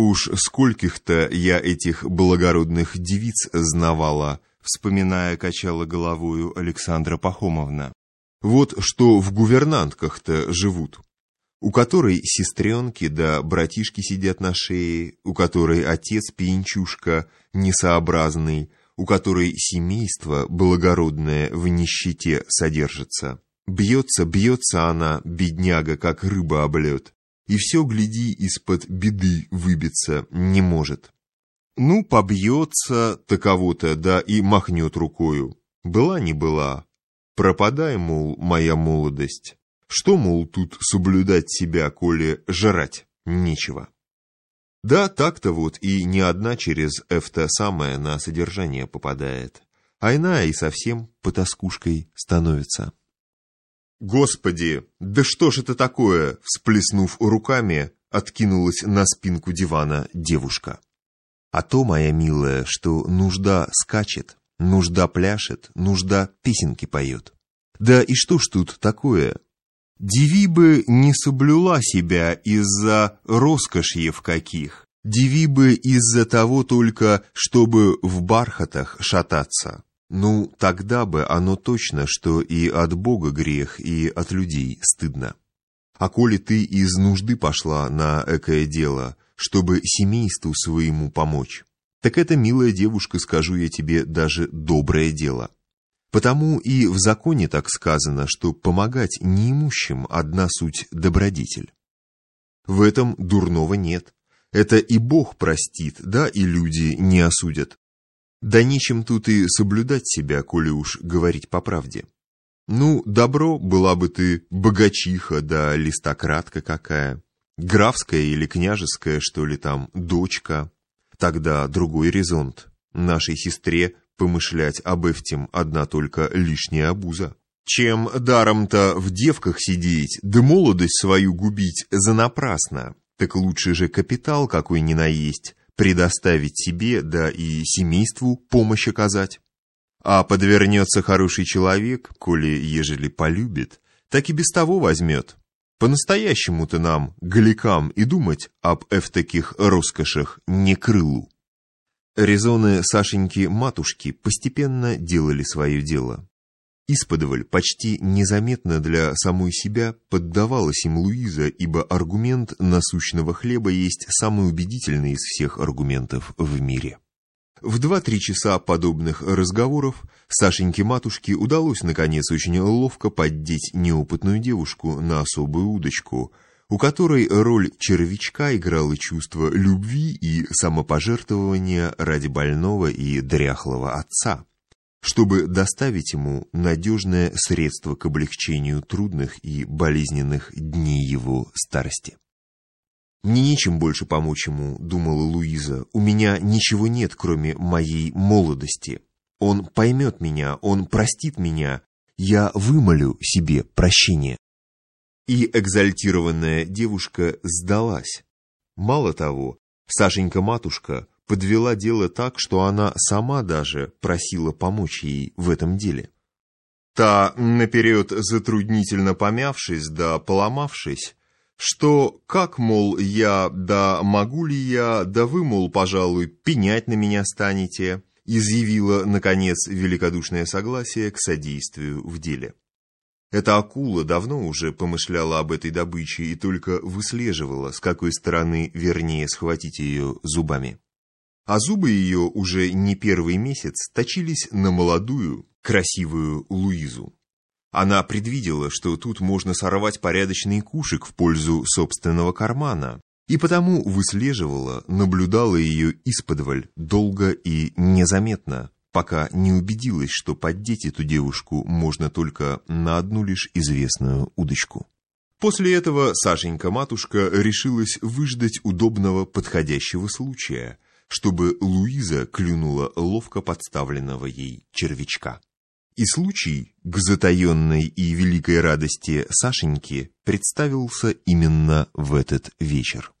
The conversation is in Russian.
Уж скольких-то я этих благородных девиц знавала, вспоминая, качала головою Александра Пахомовна. Вот что в гувернантках-то живут, у которой сестренки да братишки сидят на шее, у которой отец пьянчушка несообразный, у которой семейство благородное в нищете содержится. Бьется, бьется она, бедняга, как рыба об лед, и все, гляди, из-под беды выбиться не может. Ну, побьется таково-то, да и махнет рукою. Была не была. Пропадай, мол, моя молодость. Что, мол, тут соблюдать себя, коли жрать нечего? Да, так-то вот, и не одна через это самое на содержание попадает, а иная и совсем потаскушкой становится. «Господи, да что ж это такое?» Всплеснув руками, откинулась на спинку дивана девушка. «А то, моя милая, что нужда скачет, нужда пляшет, нужда песенки поет. Да и что ж тут такое? Диви бы не соблюла себя из-за роскошьев каких, диви бы из-за того только, чтобы в бархатах шататься». Ну, тогда бы оно точно, что и от Бога грех, и от людей стыдно. А коли ты из нужды пошла на экое дело, чтобы семейству своему помочь, так это, милая девушка, скажу я тебе, даже доброе дело. Потому и в законе так сказано, что помогать неимущим одна суть добродетель. В этом дурного нет. Это и Бог простит, да и люди не осудят. Да нечем тут и соблюдать себя, коли уж говорить по правде. Ну, добро была бы ты богачиха да листократка какая, графская или княжеская, что ли там, дочка. Тогда другой резонт. Нашей сестре помышлять об эвтем одна только лишняя обуза. Чем даром-то в девках сидеть, да молодость свою губить за напрасно, так лучше же капитал какой ни наесть, предоставить себе, да и семейству помощь оказать. А подвернется хороший человек, коли ежели полюбит, так и без того возьмет. По-настоящему-то нам, галикам, и думать об эвтаких роскошах не крылу. Резоны Сашеньки-матушки постепенно делали свое дело. Исподволь почти незаметно для самой себя поддавалась им Луиза, ибо аргумент насущного хлеба есть самый убедительный из всех аргументов в мире. В два-три часа подобных разговоров Сашеньке-матушке удалось, наконец, очень ловко поддеть неопытную девушку на особую удочку, у которой роль червячка играло чувство любви и самопожертвования ради больного и дряхлого отца чтобы доставить ему надежное средство к облегчению трудных и болезненных дней его старости. «Мне нечем больше помочь ему», — думала Луиза. «У меня ничего нет, кроме моей молодости. Он поймет меня, он простит меня. Я вымолю себе прощение». И экзальтированная девушка сдалась. Мало того, Сашенька-матушка подвела дело так, что она сама даже просила помочь ей в этом деле. Та, наперед затруднительно помявшись да поломавшись, что как, мол, я, да могу ли я, да вы, мол, пожалуй, пенять на меня станете, изъявила, наконец, великодушное согласие к содействию в деле. Эта акула давно уже помышляла об этой добыче и только выслеживала, с какой стороны вернее схватить ее зубами а зубы ее уже не первый месяц точились на молодую, красивую Луизу. Она предвидела, что тут можно сорвать порядочный кушек в пользу собственного кармана, и потому выслеживала, наблюдала ее исподволь долго и незаметно, пока не убедилась, что поддеть эту девушку можно только на одну лишь известную удочку. После этого Сашенька-матушка решилась выждать удобного подходящего случая – чтобы Луиза клюнула ловко подставленного ей червячка. И случай к затаенной и великой радости Сашеньки представился именно в этот вечер.